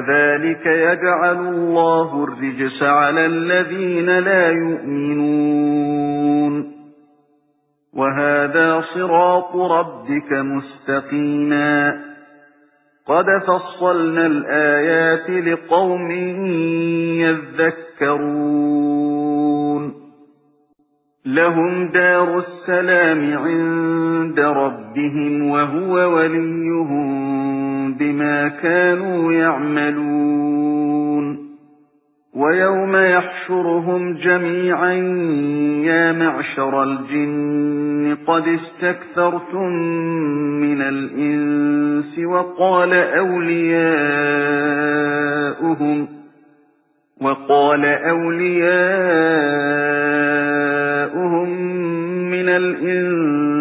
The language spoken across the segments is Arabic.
كَذَلِكَ يَجْعَلُ اللَّهُ الرِّجْسَ عَلَى الَّذِينَ لَا يُؤْمِنُونَ. وَهَذَا صِرَاطُ رَبِّكَ مُسْتَقِيمًا. قَدْ فَصَّلْنَا الْآيَاتِ لِقَوْمٍ يَذَّكَّرُونَ. لَهُمْ دَارُ السَّلَامِ عِندَ رَبِّهِمْ وَهُوَ وَلِيُّهُم. بِمَا كَانُوا يَعْمَلُونَ. وَيَوْمَ يَحْشُرُهُمْ جَمِيعًا يَا مَعْشَرَ الْجِنِّ قَدِ اسْتَكْثَرْتُم مِّنَ الْإِنسِ وَقَالَ أَوْلِيَاؤُهُمْ وَقَالَ أَوْلِيَاؤُهُمْ مِنَ الْإِنسِ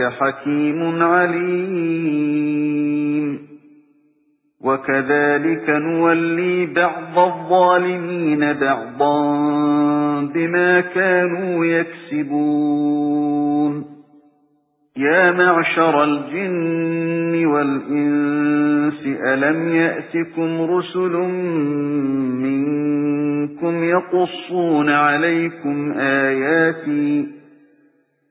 رَبَّكَ حَكِيمٌ عَلِيمٌ. وَكَذَلِكَ نُوَلِّي بَعْضَ الظَّالِمِينَ بَعْضًا بِمَا كَانُوا يَكْسِبُونَ. يَا مَعْشَرَ الْجِنِّ وَالْإِنسِ أَلَمْ يَأْتِكُمْ رُسُلٌ مِنكُمْ يَقُصُّونَ عَلَيْكُمْ آيَاتِي؟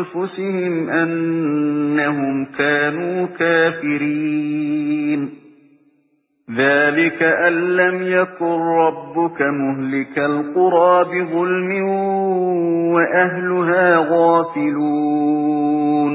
أَنفُسِهِمْ أَنَّهُمْ كَانُوا كَافِرِينَ. ذَلِكَ أَن لَّمْ يَكُن رَّبُّكَ مُهْلِكَ الْقُرَىٰ بِظُلْمٍ وَأَهْلُهَا غَافِلُونَ.